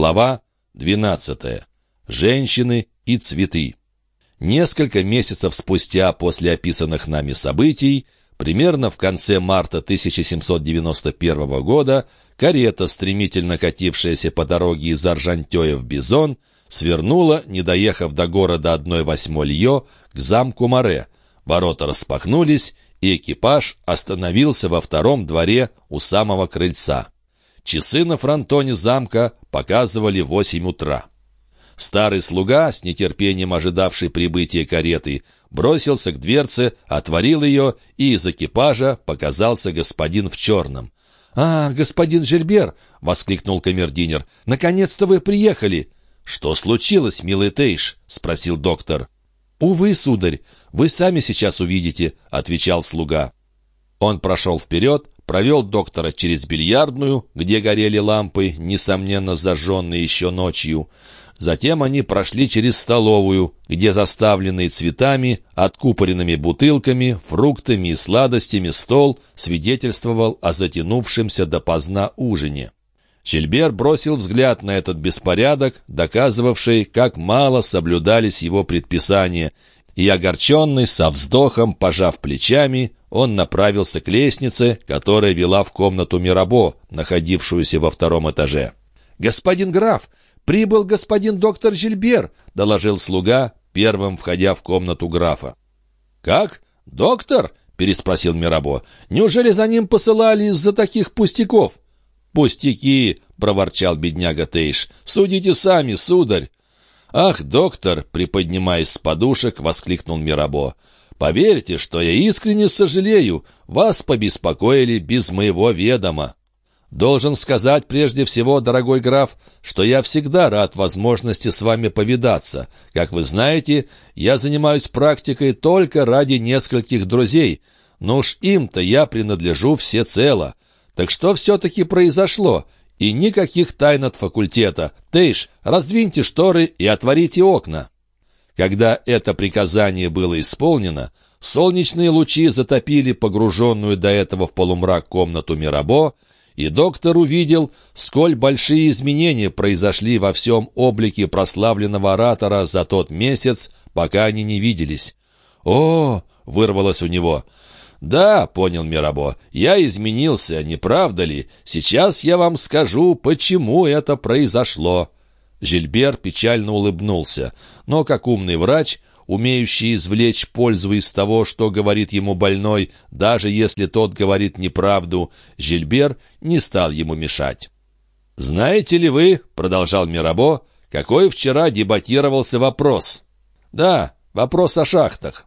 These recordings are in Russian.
Глава 12. Женщины и цветы. Несколько месяцев спустя после описанных нами событий, примерно в конце марта 1791 года, карета, стремительно катившаяся по дороге из Аржантея в Бизон, свернула, не доехав до города одной восьмой лье, к замку Море. Ворота распахнулись, и экипаж остановился во втором дворе у самого крыльца. Часы на фронтоне замка показывали восемь утра. Старый слуга, с нетерпением ожидавший прибытия кареты, бросился к дверце, отворил ее, и из экипажа показался господин в черном. «А, господин Жильбер!» — воскликнул камердинер. «Наконец-то вы приехали!» «Что случилось, милый Тейш?» — спросил доктор. «Увы, сударь, вы сами сейчас увидите», — отвечал слуга. Он прошел вперед, провел доктора через бильярдную, где горели лампы, несомненно зажженные еще ночью. Затем они прошли через столовую, где заставленный цветами, откупоренными бутылками, фруктами и сладостями стол свидетельствовал о затянувшемся допоздна ужине. Жильбер бросил взгляд на этот беспорядок, доказывавший, как мало соблюдались его предписания, и, огорченный, со вздохом, пожав плечами, он направился к лестнице, которая вела в комнату Мирабо, находившуюся во втором этаже. «Господин граф, прибыл господин доктор Жильбер», — доложил слуга, первым входя в комнату графа. «Как? Доктор?» — переспросил Мирабо. «Неужели за ним посылали из-за таких пустяков?» «Пустяки!» — проворчал бедняга Тейш. «Судите сами, сударь!» «Ах, доктор!» — приподнимаясь с подушек, воскликнул Мирабо. «Поверьте, что я искренне сожалею. Вас побеспокоили без моего ведома». «Должен сказать прежде всего, дорогой граф, что я всегда рад возможности с вами повидаться. Как вы знаете, я занимаюсь практикой только ради нескольких друзей, но уж им-то я принадлежу всецело. Так что все-таки произошло? И никаких тайн от факультета. Тейш, раздвиньте шторы и отворите окна». Когда это приказание было исполнено, солнечные лучи затопили погруженную до этого в полумрак комнату Мирабо, и доктор увидел, сколь большие изменения произошли во всем облике прославленного оратора за тот месяц, пока они не виделись. «О!» — вырвалось у него — «Да», — понял Мирабо, — «я изменился, не правда ли? Сейчас я вам скажу, почему это произошло». Жильбер печально улыбнулся, но, как умный врач, умеющий извлечь пользу из того, что говорит ему больной, даже если тот говорит неправду, Жильбер не стал ему мешать. «Знаете ли вы, — продолжал Мирабо, — какой вчера дебатировался вопрос?» «Да, вопрос о шахтах.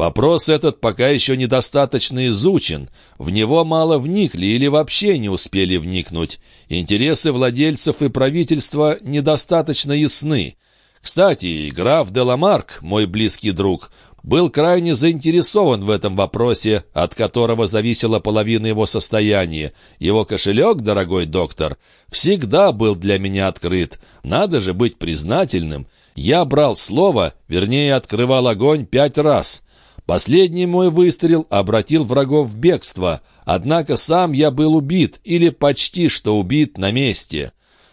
Вопрос этот пока еще недостаточно изучен, в него мало вникли или вообще не успели вникнуть. Интересы владельцев и правительства недостаточно ясны. Кстати, граф Деламарк, мой близкий друг, был крайне заинтересован в этом вопросе, от которого зависела половина его состояния. Его кошелек, дорогой доктор, всегда был для меня открыт. Надо же быть признательным. Я брал слово, вернее, открывал огонь пять раз». Последний мой выстрел обратил врагов в бегство, однако сам я был убит, или почти что убит на месте.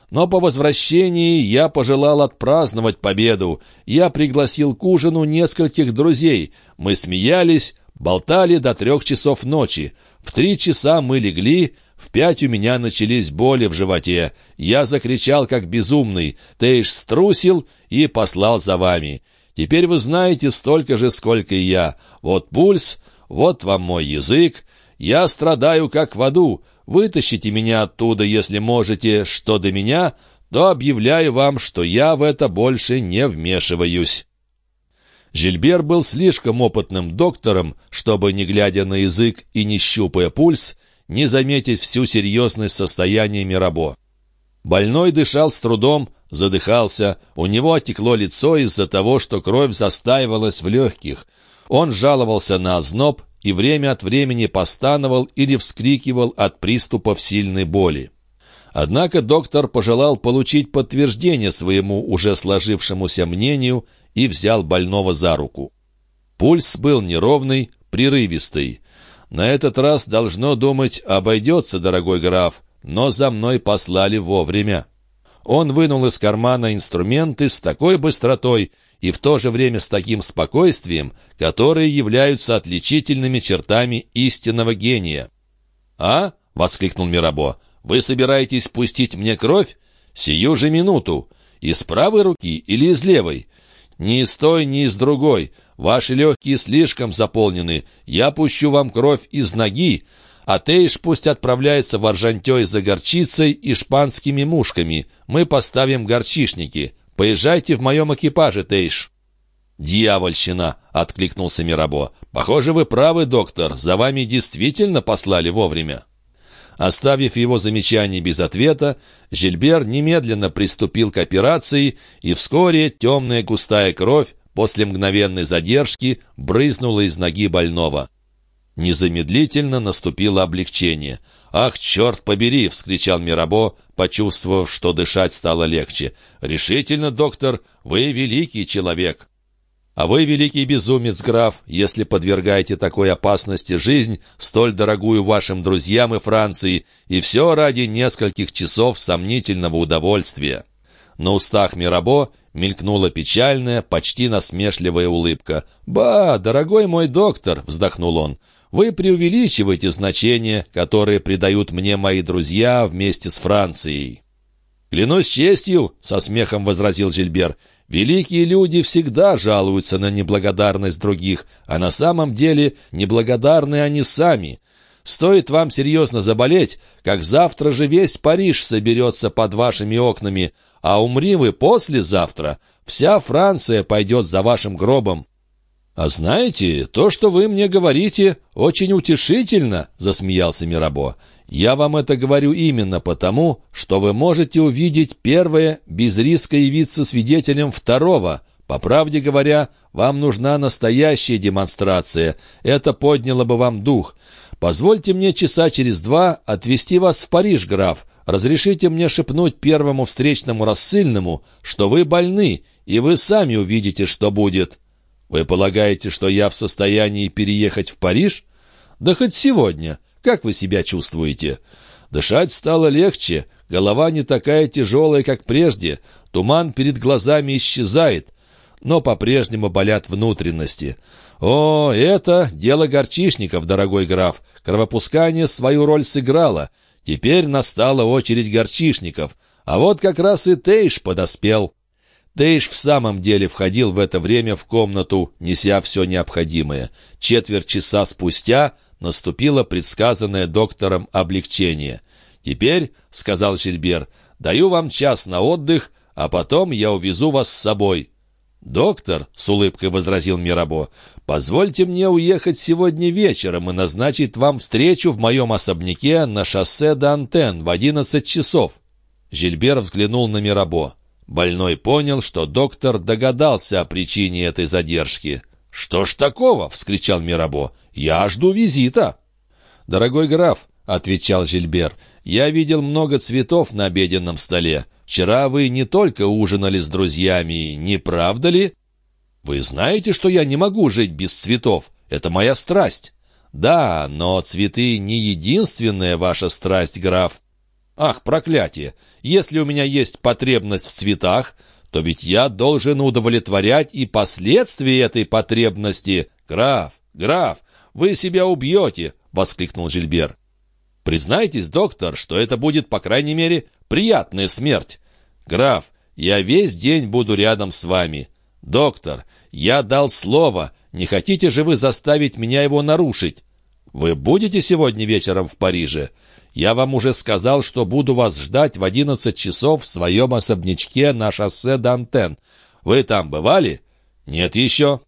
Но по возвращении я пожелал отпраздновать победу. Я пригласил к ужину нескольких друзей. Мы смеялись, болтали до трех часов ночи. В три часа мы легли, в пять у меня начались боли в животе. Я закричал, как безумный. Тейш струсил и послал за вами. Теперь вы знаете столько же, сколько и я. Вот пульс, вот вам мой язык. Я страдаю, как в аду. Вытащите меня оттуда, если можете, что до меня, то объявляю вам, что я в это больше не вмешиваюсь». Жильбер был слишком опытным доктором, чтобы, не глядя на язык и не щупая пульс, не заметить всю серьезность состояния Мирабо. Больной дышал с трудом, задыхался, у него отекло лицо из-за того, что кровь застаивалась в легких. Он жаловался на озноб и время от времени постановал или вскрикивал от приступов сильной боли. Однако доктор пожелал получить подтверждение своему уже сложившемуся мнению и взял больного за руку. Пульс был неровный, прерывистый. «На этот раз, должно думать, обойдется, дорогой граф, но за мной послали вовремя». Он вынул из кармана инструменты с такой быстротой и в то же время с таким спокойствием, которые являются отличительными чертами истинного гения. «А?» — воскликнул Мирабо. «Вы собираетесь пустить мне кровь? Сию же минуту. Из правой руки или из левой? Ни из той, ни из другой. Ваши легкие слишком заполнены. Я пущу вам кровь из ноги, а Тейш пусть отправляется в Аржантёй за горчицей и шпанскими мушками. Мы поставим горчишники. Поезжайте в моем экипаже, Тейш». «Дьявольщина!» — откликнулся Мирабо. «Похоже, вы правы, доктор. За вами действительно послали вовремя». Оставив его замечание без ответа, Жильбер немедленно приступил к операции, и вскоре темная густая кровь после мгновенной задержки брызнула из ноги больного. Незамедлительно наступило облегчение. «Ах, черт побери!» — вскричал Мирабо, почувствовав, что дышать стало легче. «Решительно, доктор, вы великий человек!» А вы, великий безумец, граф, если подвергаете такой опасности жизнь, столь дорогую вашим друзьям и Франции, и все ради нескольких часов сомнительного удовольствия». На устах Мирабо мелькнула печальная, почти насмешливая улыбка. «Ба, дорогой мой доктор!» — вздохнул он. «Вы преувеличиваете значение, которое придают мне мои друзья вместе с Францией». «Клянусь честью!» — со смехом возразил Жильбер. Великие люди всегда жалуются на неблагодарность других, а на самом деле неблагодарны они сами. Стоит вам серьезно заболеть, как завтра же весь Париж соберется под вашими окнами, а умри вы послезавтра, вся Франция пойдет за вашим гробом. «А знаете, то, что вы мне говорите, очень утешительно», — засмеялся Мирабо. «Я вам это говорю именно потому, что вы можете увидеть первое без риска явиться свидетелем второго. По правде говоря, вам нужна настоящая демонстрация. Это подняло бы вам дух. Позвольте мне часа через два отвезти вас в Париж, граф. Разрешите мне шепнуть первому встречному рассыльному, что вы больны, и вы сами увидите, что будет». «Вы полагаете, что я в состоянии переехать в Париж? Да хоть сегодня. Как вы себя чувствуете?» Дышать стало легче, голова не такая тяжелая, как прежде, туман перед глазами исчезает, но по-прежнему болят внутренности. О, это дело горчишников, дорогой граф. Кровопускание свою роль сыграло. Теперь настала очередь горчишников. А вот как раз и Тейш подоспел. Дейш в самом деле входил в это время в комнату, неся все необходимое. Четверть часа спустя наступило предсказанное доктором облегчение. «Теперь, — сказал Жильбер, — даю вам час на отдых, а потом я увезу вас с собой». «Доктор», — с улыбкой возразил Мирабо, — «позвольте мне уехать сегодня вечером и назначить вам встречу в моем особняке на шоссе Д'Антен в одиннадцать часов». Жильбер взглянул на Мирабо. Больной понял, что доктор догадался о причине этой задержки. «Что ж такого?» — вскричал Мирабо. «Я жду визита». «Дорогой граф», — отвечал Жильбер, — «я видел много цветов на обеденном столе. Вчера вы не только ужинали с друзьями, не правда ли?» «Вы знаете, что я не могу жить без цветов. Это моя страсть». «Да, но цветы не единственная ваша страсть, граф. Ах, проклятие! Если у меня есть потребность в цветах, то ведь я должен удовлетворять и последствия этой потребности. Граф, граф, вы себя убьете!» — воскликнул Жильбер. «Признайтесь, доктор, что это будет, по крайней мере, приятная смерть. Граф, я весь день буду рядом с вами. Доктор, я дал слово, не хотите же вы заставить меня его нарушить? Вы будете сегодня вечером в Париже?» Я вам уже сказал, что буду вас ждать в одиннадцать часов в своем особнячке на шоссе Д'Антен. Вы там бывали? Нет еще.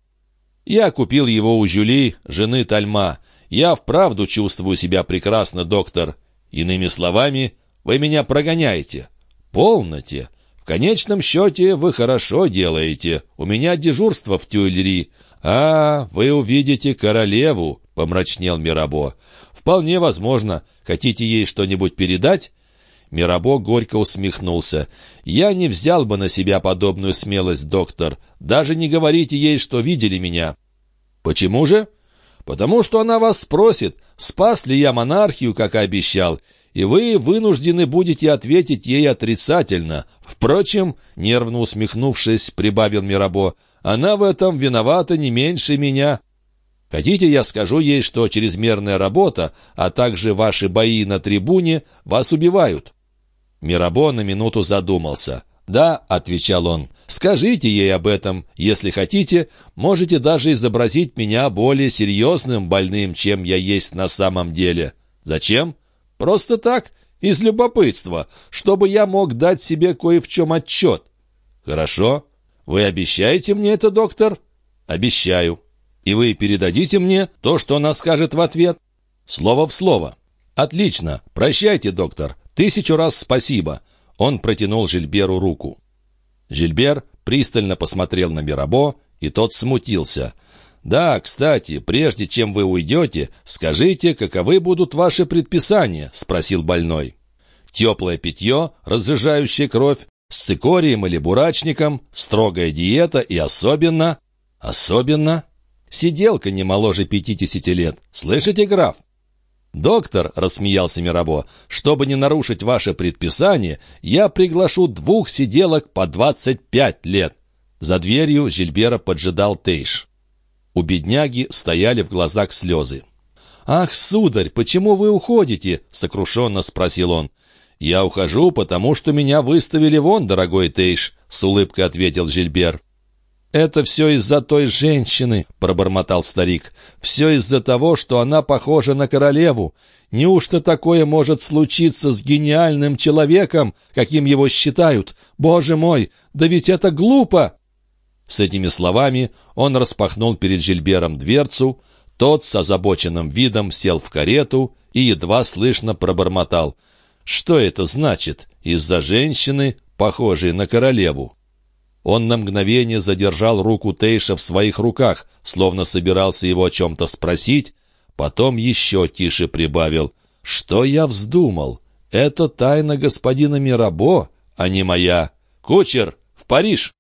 Я купил его у Жюли, жены Тальма. Я вправду чувствую себя прекрасно, доктор. Иными словами, вы меня прогоняете. Полноте. Конечном счете вы хорошо делаете. У меня дежурство в Тюильри. А, вы увидите королеву, помрачнел Мирабо. «Вполне возможно. Хотите ей что-нибудь передать?» Мирабо горько усмехнулся. «Я не взял бы на себя подобную смелость, доктор. Даже не говорите ей, что видели меня». «Почему же?» «Потому что она вас спросит, спас ли я монархию, как и обещал, и вы вынуждены будете ответить ей отрицательно. Впрочем, нервно усмехнувшись, прибавил Мирабо, она в этом виновата не меньше меня. Хотите, я скажу ей, что чрезмерная работа, а также ваши бои на трибуне вас убивают?» Мирабо на минуту задумался. «Да», — отвечал он, — «скажите ей об этом. Если хотите, можете даже изобразить меня более серьезным больным, чем я есть на самом деле. Зачем? Просто так, из любопытства, чтобы я мог дать себе кое в чем отчет». «Хорошо. Вы обещаете мне это, доктор?» «Обещаю». И вы передадите мне то, что она скажет в ответ? Слово в слово. Отлично. Прощайте, доктор. Тысячу раз спасибо. Он протянул Жильберу руку. Жильбер пристально посмотрел на Мирабо, и тот смутился. «Да, кстати, прежде чем вы уйдете, скажите, каковы будут ваши предписания?» — спросил больной. «Теплое питье, разжижающее кровь, с цикорием или бурачником, строгая диета и особенно...» «Особенно?» Сиделка не моложе пятидесяти лет. Слышите, граф?» «Доктор», — рассмеялся Мирабо, — «чтобы не нарушить ваше предписание, я приглашу двух сиделок по двадцать пять лет». За дверью Жильбера поджидал Тейш. У бедняги стояли в глазах слезы. «Ах, сударь, почему вы уходите?» — сокрушенно спросил он. «Я ухожу, потому что меня выставили вон, дорогой Тейш», — с улыбкой ответил Жильбер. «Это все из-за той женщины», — пробормотал старик. «Все из-за того, что она похожа на королеву. Неужто такое может случиться с гениальным человеком, каким его считают? Боже мой, да ведь это глупо!» С этими словами он распахнул перед Жильбером дверцу, тот с озабоченным видом сел в карету и едва слышно пробормотал. «Что это значит? Из-за женщины, похожей на королеву?» Он на мгновение задержал руку Тейша в своих руках, словно собирался его о чем-то спросить, потом еще тише прибавил. «Что я вздумал? Это тайна господина Мирабо, а не моя. Кучер, в Париж!»